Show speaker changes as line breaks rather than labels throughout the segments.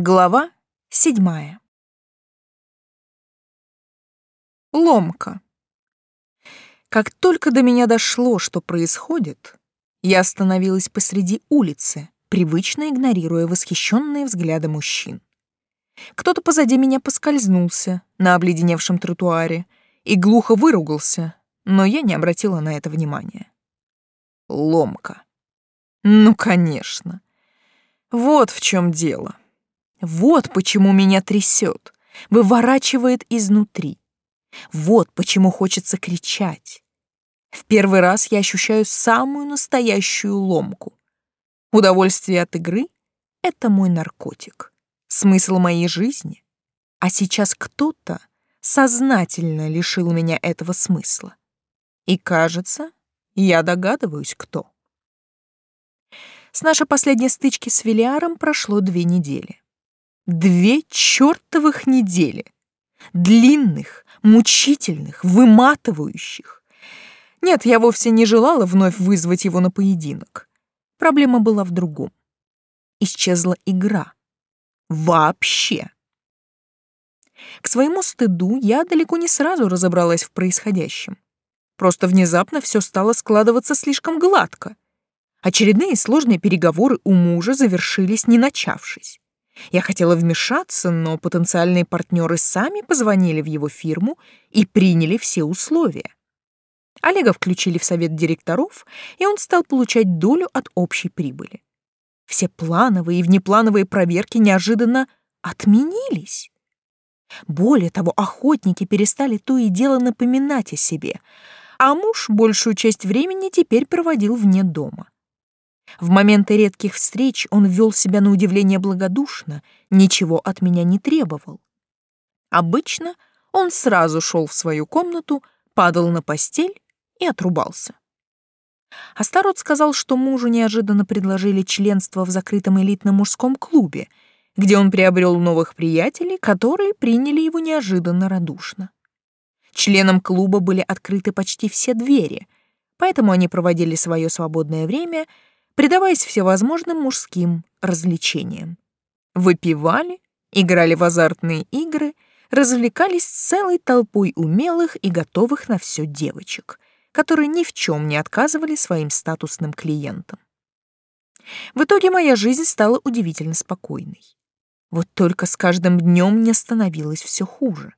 Глава седьмая. Ломка. Как только до меня дошло, что происходит, я остановилась посреди улицы, привычно игнорируя восхищенные взгляды мужчин. Кто-то позади меня поскользнулся на обледеневшем тротуаре и глухо выругался, но я не обратила на это внимания. Ломка. Ну, конечно. Вот в чем дело. Вот почему меня трясет, выворачивает изнутри. Вот почему хочется кричать. В первый раз я ощущаю самую настоящую ломку. Удовольствие от игры — это мой наркотик, смысл моей жизни. А сейчас кто-то сознательно лишил меня этого смысла. И кажется, я догадываюсь, кто. С нашей последней стычки с Велиаром прошло две недели. Две чертовых недели. Длинных, мучительных, выматывающих. Нет, я вовсе не желала вновь вызвать его на поединок. Проблема была в другом. Исчезла игра. Вообще. К своему стыду я далеко не сразу разобралась в происходящем. Просто внезапно все стало складываться слишком гладко. Очередные сложные переговоры у мужа завершились, не начавшись. Я хотела вмешаться, но потенциальные партнеры сами позвонили в его фирму и приняли все условия. Олега включили в совет директоров, и он стал получать долю от общей прибыли. Все плановые и внеплановые проверки неожиданно отменились. Более того, охотники перестали то и дело напоминать о себе, а муж большую часть времени теперь проводил вне дома. В моменты редких встреч он вел себя на удивление благодушно, ничего от меня не требовал. Обычно он сразу шел в свою комнату, падал на постель и отрубался. Астарот сказал, что мужу неожиданно предложили членство в закрытом элитном мужском клубе, где он приобрел новых приятелей, которые приняли его неожиданно радушно. Членам клуба были открыты почти все двери, поэтому они проводили свое свободное время — предаваясь всевозможным мужским развлечениям. Выпивали, играли в азартные игры, развлекались целой толпой умелых и готовых на все девочек, которые ни в чем не отказывали своим статусным клиентам. В итоге моя жизнь стала удивительно спокойной. Вот только с каждым днем мне становилось все хуже.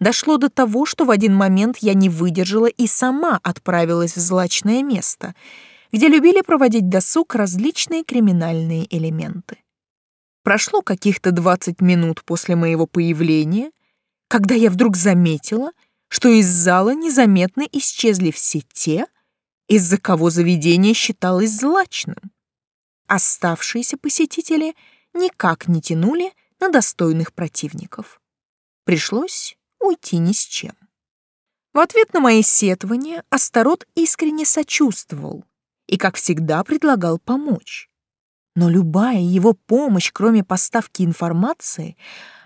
Дошло до того, что в один момент я не выдержала и сама отправилась в злачное место — где любили проводить досуг различные криминальные элементы. Прошло каких-то 20 минут после моего появления, когда я вдруг заметила, что из зала незаметно исчезли все те, из-за кого заведение считалось злачным. Оставшиеся посетители никак не тянули на достойных противников. Пришлось уйти ни с чем. В ответ на мои сетования Астарот искренне сочувствовал и, как всегда, предлагал помочь. Но любая его помощь, кроме поставки информации,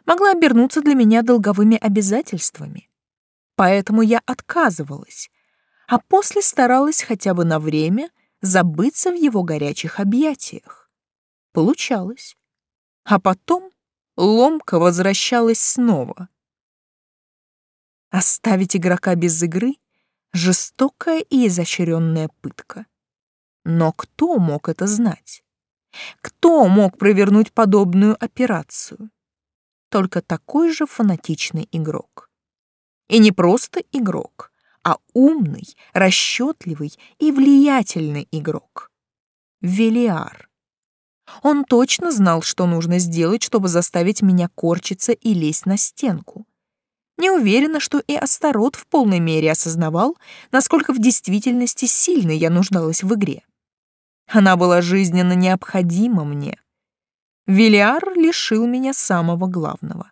могла обернуться для меня долговыми обязательствами. Поэтому я отказывалась, а после старалась хотя бы на время забыться в его горячих объятиях. Получалось. А потом ломка возвращалась снова. Оставить игрока без игры — жестокая и изощренная пытка. Но кто мог это знать? Кто мог провернуть подобную операцию? Только такой же фанатичный игрок. И не просто игрок, а умный, расчетливый и влиятельный игрок. Велиар. Он точно знал, что нужно сделать, чтобы заставить меня корчиться и лезть на стенку. Не уверена, что и Астарот в полной мере осознавал, насколько в действительности сильно я нуждалась в игре. Она была жизненно необходима мне. Велиар лишил меня самого главного.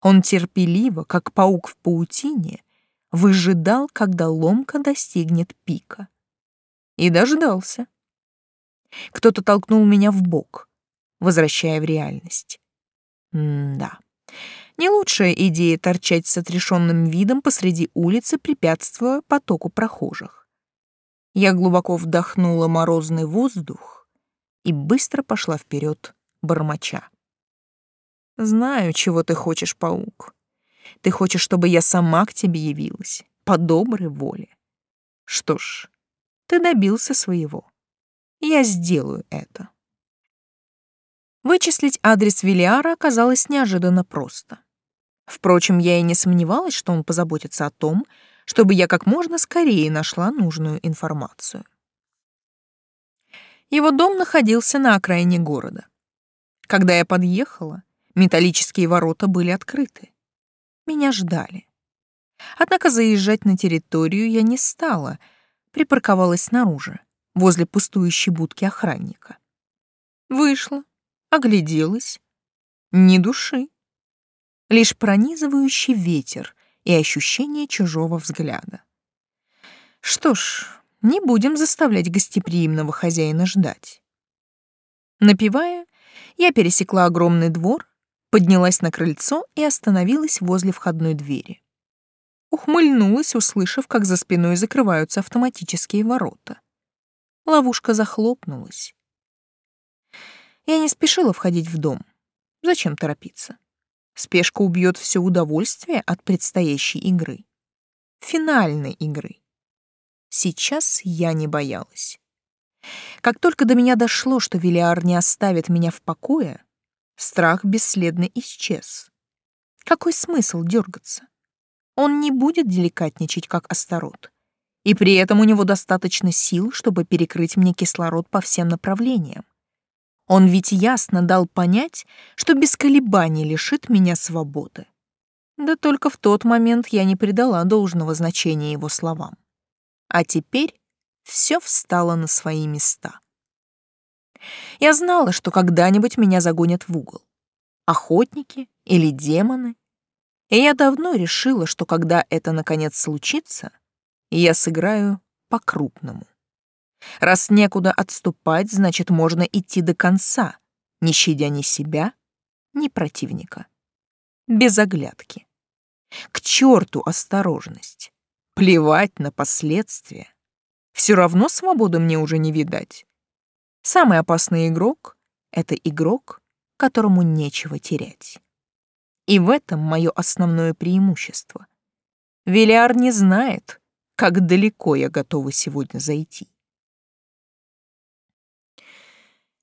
Он терпеливо, как паук в паутине, выжидал, когда ломка достигнет пика. И дождался. Кто-то толкнул меня в бок, возвращая в реальность. М-да. Не лучшая идея торчать с отрешенным видом посреди улицы, препятствуя потоку прохожих. Я глубоко вдохнула морозный воздух и быстро пошла вперед, бормоча. Знаю, чего ты хочешь, паук. Ты хочешь, чтобы я сама к тебе явилась, по доброй воле. Что ж, ты добился своего. Я сделаю это. Вычислить адрес Вилиара оказалось неожиданно просто. Впрочем, я и не сомневалась, что он позаботится о том, чтобы я как можно скорее нашла нужную информацию. Его дом находился на окраине города. Когда я подъехала, металлические ворота были открыты. Меня ждали. Однако заезжать на территорию я не стала, припарковалась снаружи, возле пустующей будки охранника. Вышла, огляделась. Ни души. Лишь пронизывающий ветер и ощущение чужого взгляда. Что ж, не будем заставлять гостеприимного хозяина ждать. Напивая, я пересекла огромный двор, поднялась на крыльцо и остановилась возле входной двери. Ухмыльнулась, услышав, как за спиной закрываются автоматические ворота. Ловушка захлопнулась. Я не спешила входить в дом. Зачем торопиться? Спешка убьет все удовольствие от предстоящей игры. Финальной игры. Сейчас я не боялась. Как только до меня дошло, что Велиар не оставит меня в покое, страх бесследно исчез. Какой смысл дергаться? Он не будет деликатничать, как Астарот. И при этом у него достаточно сил, чтобы перекрыть мне кислород по всем направлениям. Он ведь ясно дал понять, что без колебаний лишит меня свободы. Да только в тот момент я не придала должного значения его словам. А теперь все встало на свои места. Я знала, что когда-нибудь меня загонят в угол. Охотники или демоны. И я давно решила, что когда это наконец случится, я сыграю по-крупному. Раз некуда отступать, значит, можно идти до конца, не щадя ни себя, ни противника. Без оглядки. К черту осторожность. Плевать на последствия. Все равно свободы мне уже не видать. Самый опасный игрок — это игрок, которому нечего терять. И в этом мое основное преимущество. Велиар не знает, как далеко я готова сегодня зайти.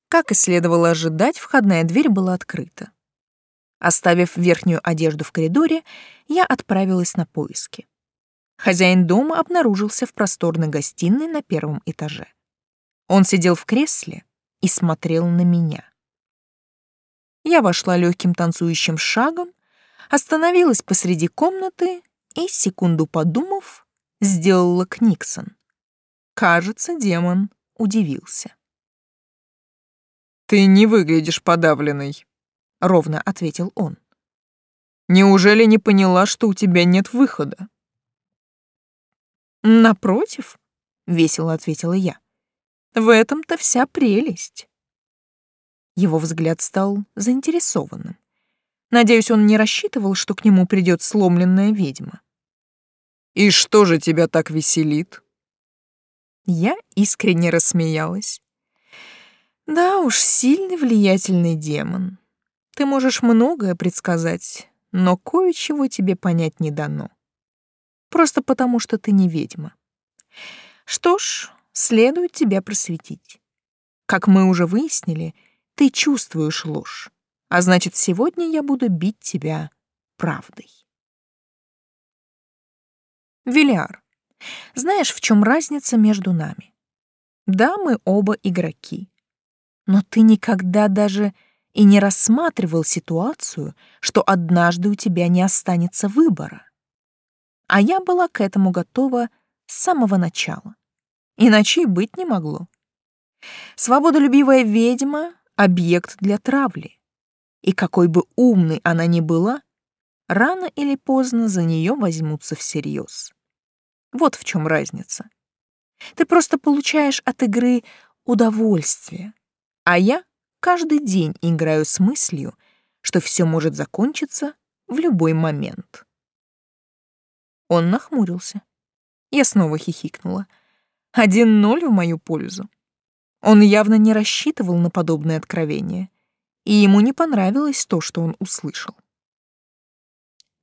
Как и следовало ожидать, входная дверь была открыта. Оставив верхнюю одежду в коридоре, я отправилась на поиски. Хозяин дома обнаружился в просторной гостиной на первом этаже. Он сидел в кресле и смотрел на меня. Я вошла легким танцующим шагом, остановилась посреди комнаты и, секунду подумав, сделала Книксон. Кажется, демон удивился.
«Ты не выглядишь подавленной», — ровно ответил он. «Неужели не поняла, что у тебя нет выхода?»
«Напротив», — весело ответила я, — «в этом-то вся прелесть». Его взгляд стал заинтересованным. Надеюсь, он не рассчитывал, что к нему придет сломленная ведьма.
«И что же тебя так веселит?»
Я искренне рассмеялась. Да уж, сильный влиятельный демон. Ты можешь многое предсказать, но кое-чего тебе понять не дано. Просто потому, что ты не ведьма. Что ж, следует тебя просветить. Как мы уже выяснили, ты чувствуешь ложь, а значит, сегодня я буду бить тебя правдой. Виляр, знаешь, в чем разница между нами? Да, мы оба игроки, но ты никогда даже и не рассматривал ситуацию, что однажды у тебя не останется выбора. А я была к этому готова с самого начала. Иначе и быть не могло. Свободолюбивая ведьма — объект для травли. И какой бы умной она ни была, рано или поздно за нее возьмутся всерьез. Вот в чем разница. Ты просто получаешь от игры удовольствие, а я каждый день играю с мыслью, что все может закончиться в любой момент. Он нахмурился. Я снова хихикнула. Один ноль в мою пользу. Он явно не рассчитывал на подобное откровение. и ему не понравилось то, что он услышал.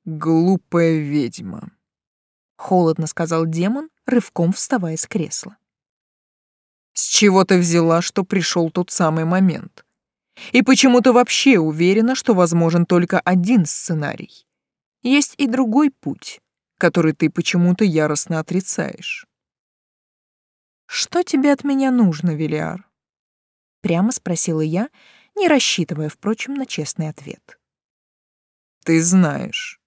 «Глупая ведьма», —
холодно сказал демон, рывком вставая с кресла.
«С чего ты взяла, что пришел тот самый момент? И почему ты вообще уверена, что возможен только один сценарий? Есть и другой путь, который ты почему-то яростно отрицаешь».
«Что тебе от меня нужно, Велиар?» Прямо спросила я, не рассчитывая, впрочем, на честный ответ.
«Ты знаешь».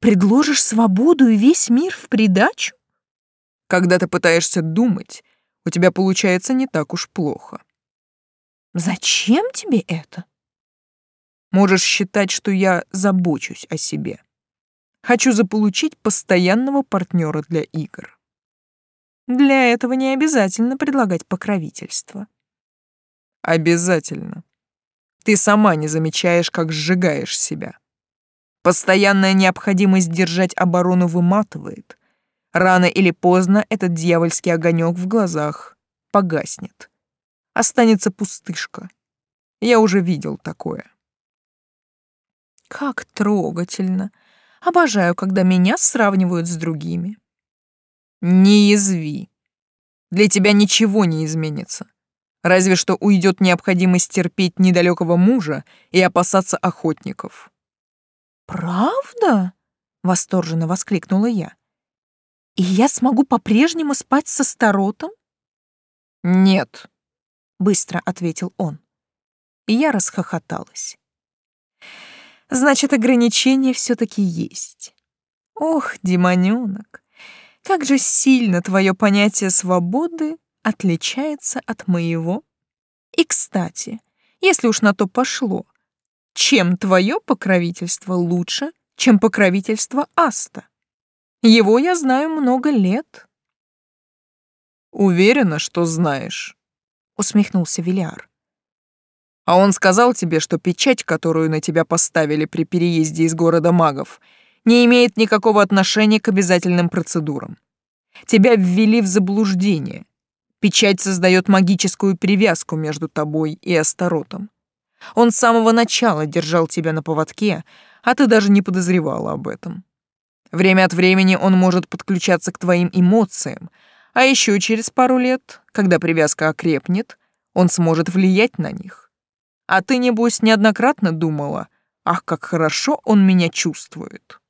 «Предложишь свободу и весь мир в придачу?»
«Когда ты пытаешься думать, у тебя получается не так уж плохо».
«Зачем тебе это?»
«Можешь считать, что я забочусь о себе. Хочу заполучить постоянного партнера для игр».
Для этого не обязательно предлагать покровительство.
Обязательно. Ты сама не замечаешь, как сжигаешь себя. Постоянная необходимость держать оборону выматывает. Рано или поздно этот дьявольский огонек в глазах погаснет. Останется пустышка. Я уже видел такое.
Как трогательно. Обожаю, когда меня сравнивают с другими.
Не язви. Для тебя ничего не изменится. Разве что уйдет необходимость терпеть недалекого мужа и опасаться охотников.
«Правда?» — восторженно воскликнула я. «И я смогу по-прежнему спать со старотом?»
«Нет», —
быстро ответил он. И я расхохоталась. «Значит, ограничения все таки есть. Ох, демонёнок, как же сильно твое понятие свободы отличается от моего. И, кстати, если уж на то пошло, чем твое покровительство лучше, чем покровительство Аста? Его я знаю много лет.
Уверена, что знаешь, усмехнулся Виляр. А он сказал тебе, что печать, которую на тебя поставили при переезде из города магов, не имеет никакого отношения к обязательным процедурам. Тебя ввели в заблуждение. Печать создает магическую привязку между тобой и Астаротом. Он с самого начала держал тебя на поводке, а ты даже не подозревала об этом. Время от времени он может подключаться к твоим эмоциям, а еще через пару лет, когда привязка окрепнет, он сможет влиять на них. А ты, небось, неоднократно думала, ах, как хорошо он меня чувствует.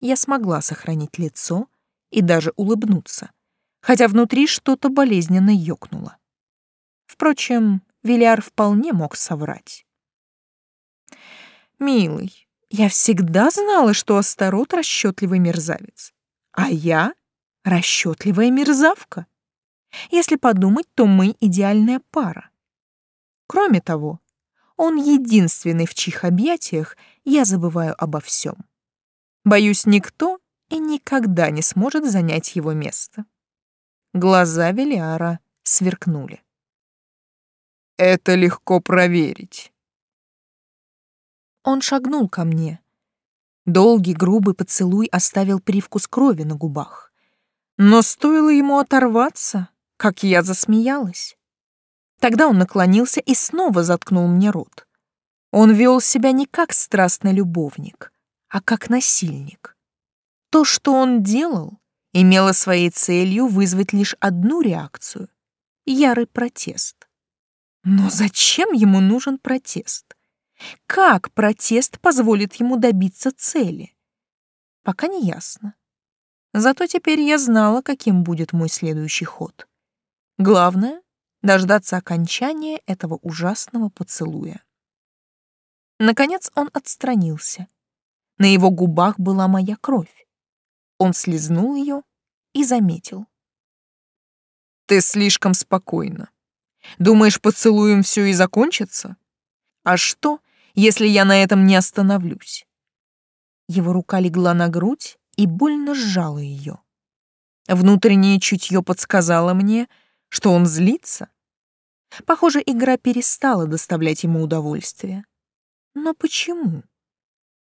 Я смогла сохранить лицо и даже улыбнуться, хотя внутри что-то болезненно ёкнуло. Впрочем, Виляр вполне мог соврать. «Милый, я всегда знала, что Астарот — расчетливый мерзавец, а я — расчетливая мерзавка. Если подумать, то мы идеальная пара. Кроме того, он единственный, в чьих объятиях я забываю обо всем. Боюсь, никто и никогда не сможет занять его место. Глаза Велиара сверкнули.
Это легко проверить.
Он шагнул ко мне. Долгий грубый поцелуй оставил привкус крови на губах. Но стоило ему оторваться, как я засмеялась. Тогда он наклонился и снова заткнул мне рот. Он вел себя не как страстный любовник, а как насильник. То, что он делал, имело своей целью вызвать лишь одну реакцию — ярый протест. Но зачем ему нужен протест? Как протест позволит ему добиться цели? Пока не ясно. Зато теперь я знала, каким будет мой следующий ход. Главное — дождаться окончания этого ужасного поцелуя. Наконец он отстранился. На его губах была моя кровь. Он слезнул ее и заметил.
«Ты слишком спокойна. Думаешь, поцелуем все и закончится? А что, если я на этом не остановлюсь?»
Его рука легла на грудь и больно сжала ее. Внутреннее чутье подсказало мне, что он злится. Похоже, игра перестала доставлять ему удовольствие. Но почему?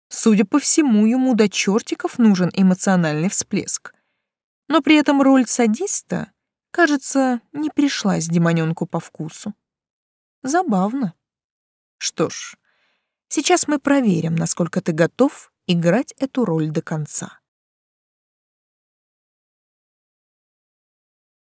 Судя по всему, ему до чертиков нужен эмоциональный всплеск. Но при этом роль садиста, кажется, не пришлась демонёнку по вкусу. Забавно. Что ж, сейчас мы проверим, насколько ты готов играть эту роль до конца.